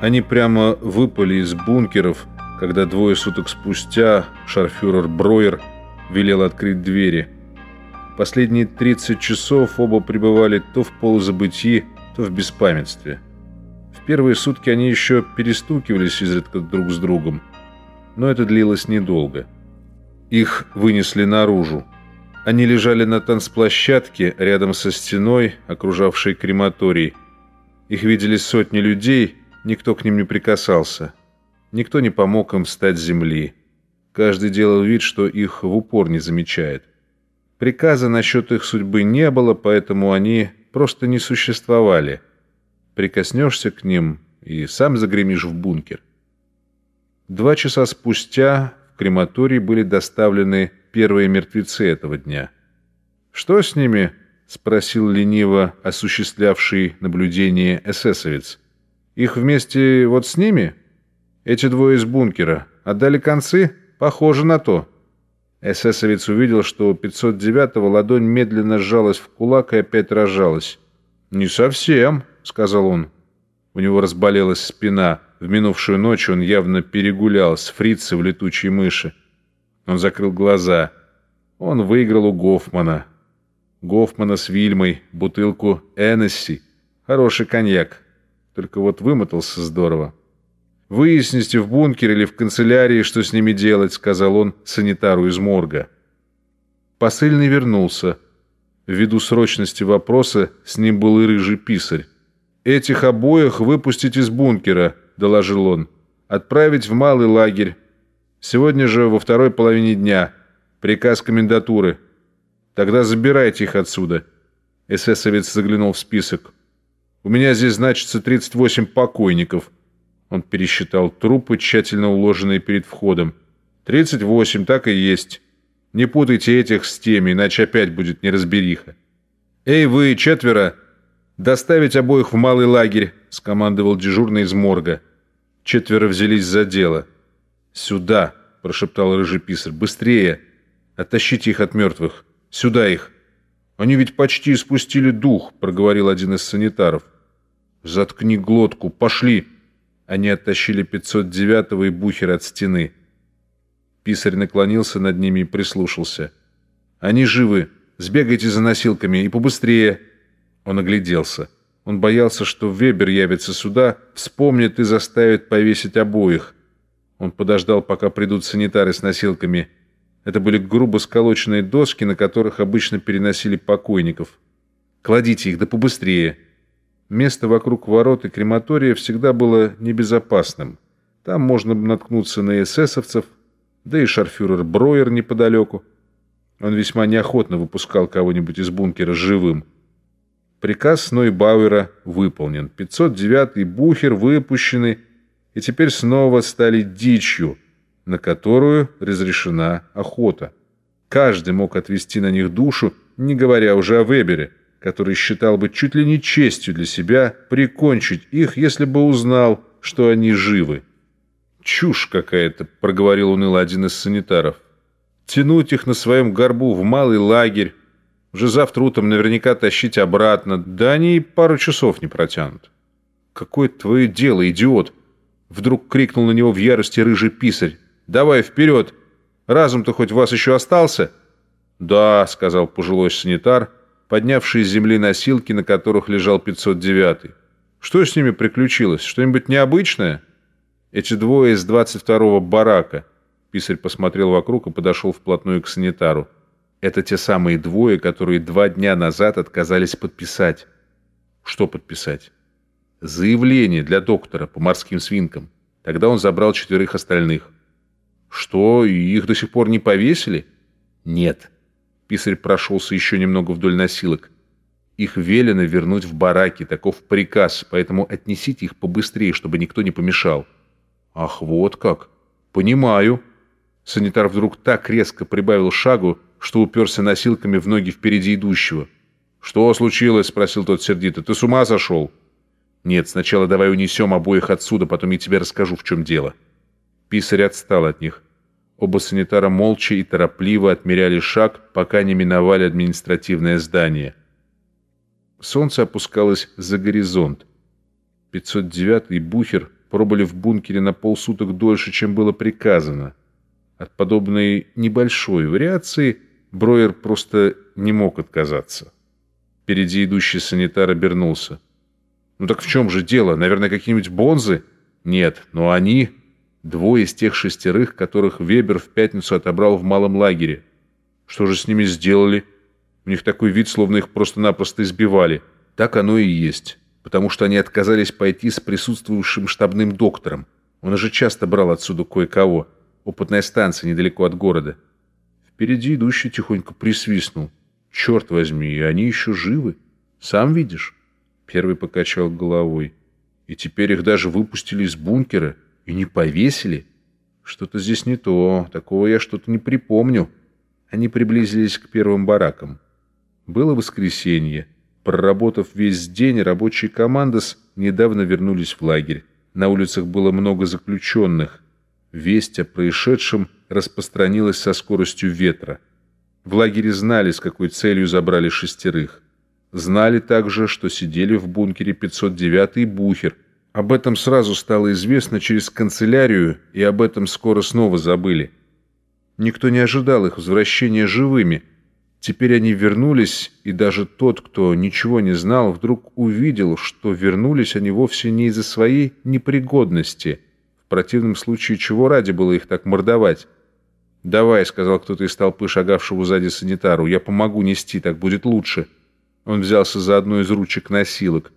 Они прямо выпали из бункеров, когда двое суток спустя шарфюрер Броер велел открыть двери. Последние 30 часов оба пребывали то в полузабытии, то в беспамятстве. В первые сутки они еще перестукивались изредка друг с другом, но это длилось недолго. Их вынесли наружу. Они лежали на танцплощадке рядом со стеной, окружавшей крематорий. Их видели сотни людей, никто к ним не прикасался. Никто не помог им встать с земли. Каждый делал вид, что их в упор не замечает. Приказа насчет их судьбы не было, поэтому они просто не существовали. Прикоснешься к ним и сам загремишь в бункер. Два часа спустя в крематорий были доставлены первые мертвецы этого дня. «Что с ними?» — спросил лениво осуществлявший наблюдение эсэсовец. «Их вместе вот с ними? Эти двое из бункера. Отдали концы? Похоже на то». Эсэсовец увидел, что у 509-го ладонь медленно сжалась в кулак и опять разжалась. «Не совсем», — сказал он. У него разболелась спина. В минувшую ночь он явно перегулял с фрица в летучей мыши. Он закрыл глаза. Он выиграл у Гофмана. Гофмана с Вильмой, бутылку Энесси. Хороший коньяк. Только вот вымотался здорово. «Выясните в бункере или в канцелярии, что с ними делать», — сказал он санитару из морга. Посыльный вернулся. Ввиду срочности вопроса с ним был и рыжий писарь. «Этих обоих выпустить из бункера», — доложил он. «Отправить в малый лагерь. Сегодня же во второй половине дня. Приказ комендатуры. Тогда забирайте их отсюда. Эсэсовец заглянул в список. У меня здесь значится 38 покойников. Он пересчитал трупы, тщательно уложенные перед входом. 38, так и есть. Не путайте этих с теми, иначе опять будет неразбериха. «Эй, вы, четверо! Доставить обоих в малый лагерь!» — скомандовал дежурный из морга. Четверо взялись за дело. «Сюда!» — прошептал рыжий писарь. «Быстрее! Оттащите их от мертвых! Сюда их!» «Они ведь почти испустили дух!» — проговорил один из санитаров. «Заткни глотку! Пошли!» Они оттащили 509-го и бухер от стены. Писарь наклонился над ними и прислушался. «Они живы! Сбегайте за носилками и побыстрее!» Он огляделся. Он боялся, что Вебер явится сюда, вспомнит и заставит повесить обоих. Он подождал, пока придут санитары с носилками. Это были грубо сколоченные доски, на которых обычно переносили покойников. «Кладите их, да побыстрее!» Место вокруг ворот и крематория всегда было небезопасным. Там можно наткнуться на эсэсовцев, да и шарфюрер Броер неподалеку. Он весьма неохотно выпускал кого-нибудь из бункера живым. Приказ Нойбауэра выполнен. 509-й бухер выпущенный и теперь снова стали дичью, на которую разрешена охота. Каждый мог отвести на них душу, не говоря уже о Вебере, который считал бы чуть ли не честью для себя прикончить их, если бы узнал, что они живы. «Чушь какая-то», — проговорил уныло один из санитаров. «Тянуть их на своем горбу в малый лагерь, уже завтра утром наверняка тащить обратно, да они пару часов не протянут». «Какое твое дело, идиот?» Вдруг крикнул на него в ярости рыжий писарь. «Давай вперед! Разум-то хоть у вас еще остался?» «Да», — сказал пожилой санитар, поднявший с земли носилки, на которых лежал 509-й. «Что с ними приключилось? Что-нибудь необычное?» «Эти двое из 22-го барака». Писарь посмотрел вокруг и подошел вплотную к санитару. «Это те самые двое, которые два дня назад отказались подписать». «Что подписать?» Заявление для доктора по морским свинкам. Тогда он забрал четверых остальных. Что, их до сих пор не повесили? Нет. Писарь прошелся еще немного вдоль носилок. Их велено вернуть в бараки, таков приказ, поэтому отнесите их побыстрее, чтобы никто не помешал. Ах, вот как. Понимаю. Санитар вдруг так резко прибавил шагу, что уперся носилками в ноги впереди идущего. «Что случилось?» — спросил тот сердито. «Ты с ума сошел?» «Нет, сначала давай унесем обоих отсюда, потом я тебе расскажу, в чем дело». Писарь отстал от них. Оба санитара молча и торопливо отмеряли шаг, пока не миновали административное здание. Солнце опускалось за горизонт. 509-й бухер пробыли в бункере на полсуток дольше, чем было приказано. От подобной небольшой вариации Броер просто не мог отказаться. Впереди идущий санитар обернулся. «Ну так в чем же дело? Наверное, какие-нибудь бонзы?» «Нет, но они...» Двое из тех шестерых, которых Вебер в пятницу отобрал в малом лагере. Что же с ними сделали? У них такой вид, словно их просто-напросто избивали. Так оно и есть, потому что они отказались пойти с присутствующим штабным доктором. Он уже часто брал отсюда кое-кого. Опытная станция недалеко от города. Впереди идущий тихонько присвистнул. «Черт возьми, они еще живы. Сам видишь?» Первый покачал головой. «И теперь их даже выпустили из бункера и не повесили? Что-то здесь не то. Такого я что-то не припомню». Они приблизились к первым баракам. Было воскресенье. Проработав весь день, рабочие командос недавно вернулись в лагерь. На улицах было много заключенных. Весть о происшедшем распространилась со скоростью ветра. В лагере знали, с какой целью забрали шестерых. Знали также, что сидели в бункере 509-й Бухер. Об этом сразу стало известно через канцелярию, и об этом скоро снова забыли. Никто не ожидал их возвращения живыми – Теперь они вернулись, и даже тот, кто ничего не знал, вдруг увидел, что вернулись они вовсе не из-за своей непригодности. В противном случае чего ради было их так мордовать? «Давай», — сказал кто-то из толпы, шагавшего сзади санитару, — «я помогу нести, так будет лучше». Он взялся за одну из ручек носилок.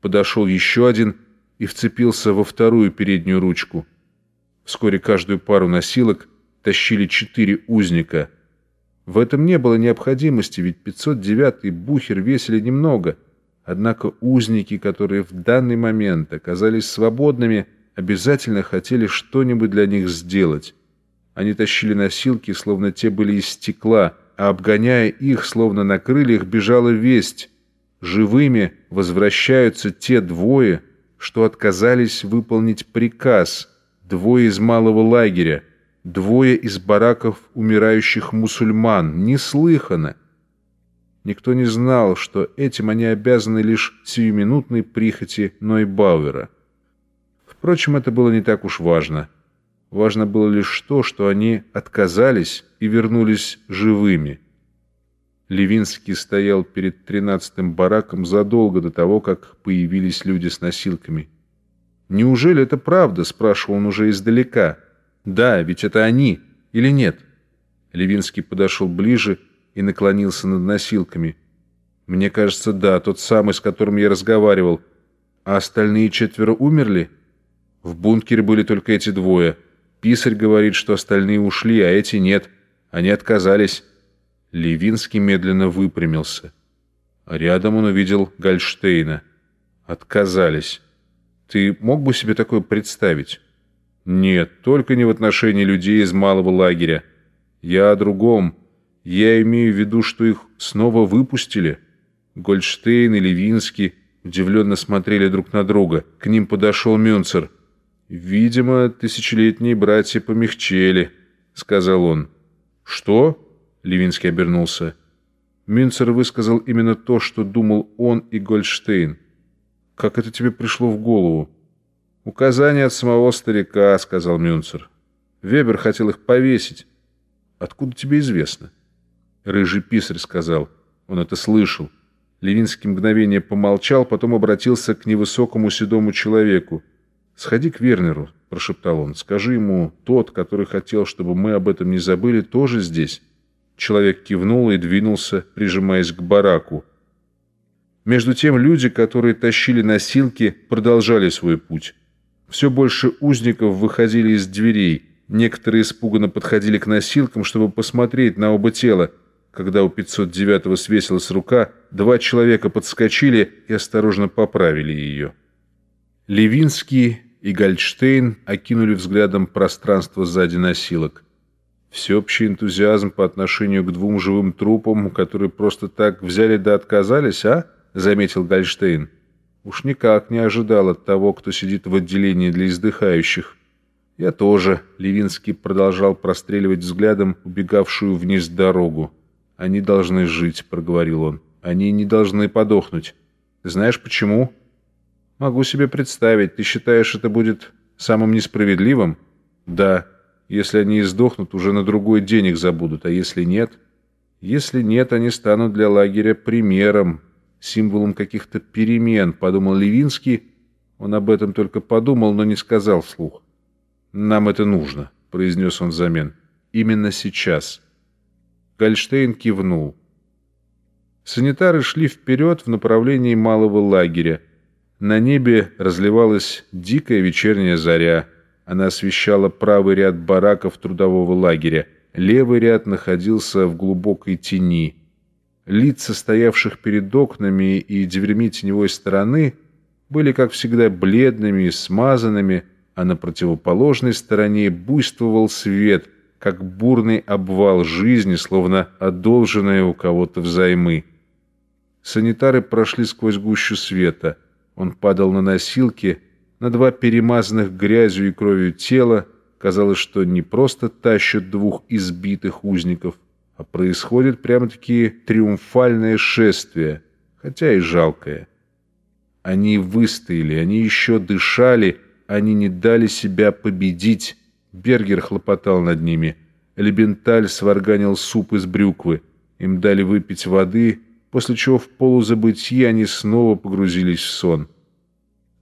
Подошел еще один и вцепился во вторую переднюю ручку. Вскоре каждую пару носилок тащили четыре узника — в этом не было необходимости, ведь 509-й бухер весили немного. Однако узники, которые в данный момент оказались свободными, обязательно хотели что-нибудь для них сделать. Они тащили носилки, словно те были из стекла, а обгоняя их, словно на крыльях, бежала весть. Живыми возвращаются те двое, что отказались выполнить приказ, двое из малого лагеря, Двое из бараков умирающих мусульман. Неслыханно. Никто не знал, что этим они обязаны лишь сиюминутной прихоти Нойбауэра. Впрочем, это было не так уж важно. Важно было лишь то, что они отказались и вернулись живыми. Левинский стоял перед тринадцатым бараком задолго до того, как появились люди с носилками. «Неужели это правда?» – спрашивал он уже издалека – да, ведь это они. Или нет? Левинский подошел ближе и наклонился над носилками. Мне кажется, да, тот самый, с которым я разговаривал. А остальные четверо умерли? В бункере были только эти двое. Писарь говорит, что остальные ушли, а эти нет. Они отказались. Левинский медленно выпрямился. Рядом он увидел Гольштейна. Отказались. Ты мог бы себе такое представить? Нет, только не в отношении людей из малого лагеря. Я о другом. Я имею в виду, что их снова выпустили. Гольдштейн и Левинский удивленно смотрели друг на друга. К ним подошел Мюнцер. «Видимо, тысячелетние братья помягчели», — сказал он. «Что?» — Левинский обернулся. Мюнцер высказал именно то, что думал он и Гольдштейн. «Как это тебе пришло в голову?» «Указание от самого старика», — сказал Мюнцер. «Вебер хотел их повесить. Откуда тебе известно?» Рыжий писарь сказал. Он это слышал. Левинский мгновение помолчал, потом обратился к невысокому седому человеку. «Сходи к Вернеру», — прошептал он. «Скажи ему, тот, который хотел, чтобы мы об этом не забыли, тоже здесь». Человек кивнул и двинулся, прижимаясь к бараку. Между тем люди, которые тащили носилки, продолжали свой путь. Все больше узников выходили из дверей. Некоторые испуганно подходили к носилкам, чтобы посмотреть на оба тела. Когда у 509-го свесилась рука, два человека подскочили и осторожно поправили ее. Левинский и Гольдштейн окинули взглядом пространство сзади носилок. Всеобщий энтузиазм по отношению к двум живым трупам, которые просто так взяли да отказались, а? — заметил Гольдштейн. Уж никак не ожидал от того, кто сидит в отделении для издыхающих. Я тоже. Левинский продолжал простреливать взглядом убегавшую вниз дорогу. «Они должны жить», — проговорил он. «Они не должны подохнуть. Знаешь почему?» Могу себе представить. Ты считаешь, это будет самым несправедливым? Да. Если они издохнут, уже на другой день их забудут. А если нет? Если нет, они станут для лагеря примером, символом каких-то перемен, подумал Левинский. Он об этом только подумал, но не сказал вслух. «Нам это нужно», — произнес он взамен. «Именно сейчас». Гольштейн кивнул. Санитары шли вперед в направлении малого лагеря. На небе разливалась дикая вечерняя заря. Она освещала правый ряд бараков трудового лагеря. Левый ряд находился в глубокой тени. Лица стоявших перед окнами и дверьми теневой стороны были, как всегда, бледными и смазанными, а на противоположной стороне буйствовал свет, как бурный обвал жизни, словно одолженное у кого-то взаймы. Санитары прошли сквозь гущу света. Он падал на носилки, на два перемазанных грязью и кровью тела. Казалось, что не просто тащат двух избитых узников, а происходит прямо-таки триумфальное шествие, хотя и жалкое. Они выстояли, они еще дышали, они не дали себя победить. Бергер хлопотал над ними. Лебенталь сварганил суп из брюквы. Им дали выпить воды, после чего в полузабытии они снова погрузились в сон.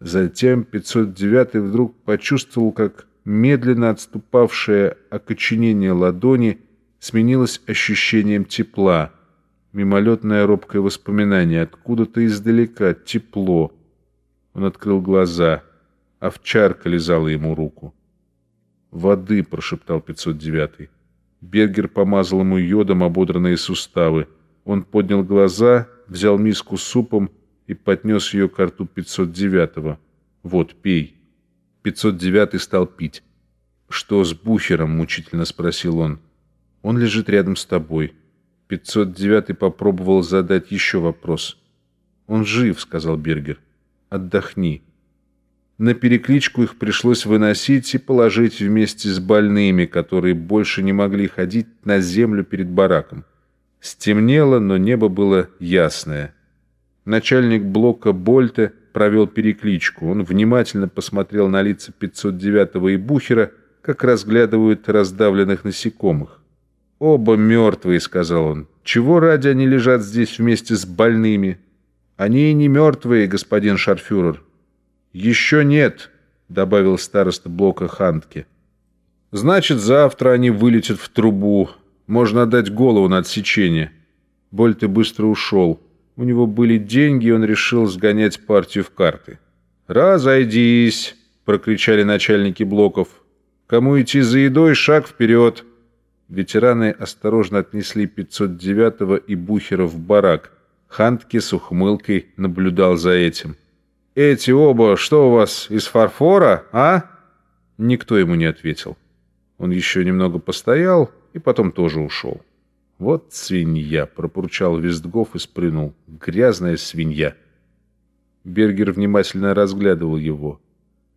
Затем 509 вдруг почувствовал, как медленно отступавшее окоченение ладони сменилось ощущением тепла. Мимолетное робкое воспоминание, откуда-то издалека, тепло. Он открыл глаза. Овчарка лизала ему руку. «Воды», — прошептал 509-й. Бергер помазал ему йодом ободранные суставы. Он поднял глаза, взял миску супом и поднес ее к рту 509-го. «Вот, пей». 509-й стал пить. «Что с Бухером?» — мучительно спросил он. «Он лежит рядом с тобой». 509-й попробовал задать еще вопрос. «Он жив», — сказал Бергер. «Отдохни». На перекличку их пришлось выносить и положить вместе с больными, которые больше не могли ходить на землю перед бараком. Стемнело, но небо было ясное. Начальник блока Больте провел перекличку. Он внимательно посмотрел на лица 509-го и Бухера, как разглядывают раздавленных насекомых. «Оба мертвые», — сказал он. «Чего ради они лежат здесь вместе с больными?» «Они и не мертвые, господин шарфюрер». «Еще нет», — добавил староста блока Хантке. «Значит, завтра они вылетят в трубу, можно отдать голову на отсечение. Больте быстро ушел. У него были деньги, и он решил сгонять партию в карты. «Разойдись!» — прокричали начальники блоков. «Кому идти за едой, шаг вперед!» Ветераны осторожно отнесли 509-го и Бухера в барак. Хантке с ухмылкой наблюдал за этим. «Эти оба, что у вас, из фарфора, а?» Никто ему не ответил. Он еще немного постоял, и потом тоже ушел. «Вот свинья!» — пропурчал Вестгоф и сплюнул. «Грязная свинья!» Бергер внимательно разглядывал его.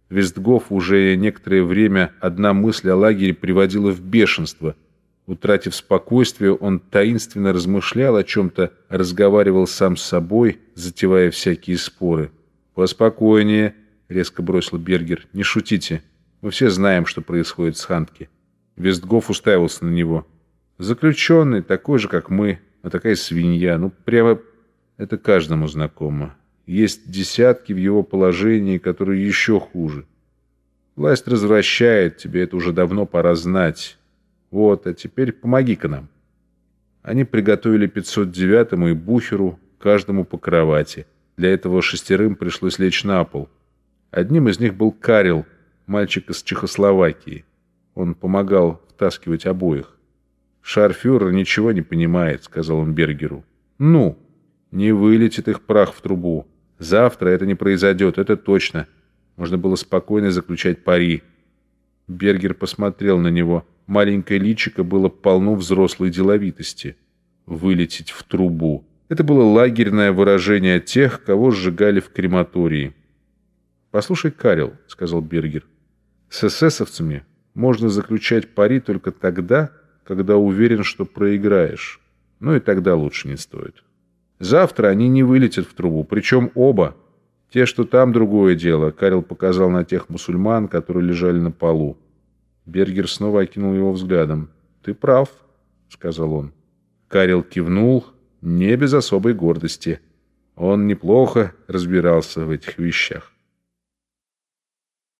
Вестгоф уже некоторое время одна мысль о лагере приводила в бешенство. Утратив спокойствие, он таинственно размышлял о чем-то, разговаривал сам с собой, затевая всякие споры. «Поспокойнее», — резко бросил Бергер. «Не шутите. Мы все знаем, что происходит с Хантки. Вестгоф уставился на него. Заключенный, такой же, как мы, а такая свинья. Ну, прямо это каждому знакомо. Есть десятки в его положении, которые еще хуже. Власть развращает, тебе это уже давно пора знать. Вот, а теперь помоги-ка нам. Они приготовили 509-му и Бухеру, каждому по кровати. Для этого шестерым пришлось лечь на пол. Одним из них был Карел, мальчик из Чехословакии. Он помогал втаскивать обоих. «Шарфюрер ничего не понимает», — сказал он Бергеру. «Ну, не вылетит их прах в трубу. Завтра это не произойдет, это точно. Можно было спокойно заключать пари». Бергер посмотрел на него. Маленькое личико было полно взрослой деловитости. «Вылететь в трубу». Это было лагерное выражение тех, кого сжигали в крематории. «Послушай, Карел», — сказал Бергер, — «с эсэсовцами можно заключать пари только тогда, когда уверен, что проиграешь. Ну и тогда лучше не стоит. Завтра они не вылетят в трубу, причем оба. Те, что там, другое дело. Карел показал на тех мусульман, которые лежали на полу. Бергер снова окинул его взглядом. «Ты прав», — сказал он. Карел кивнул, не без особой гордости. Он неплохо разбирался в этих вещах.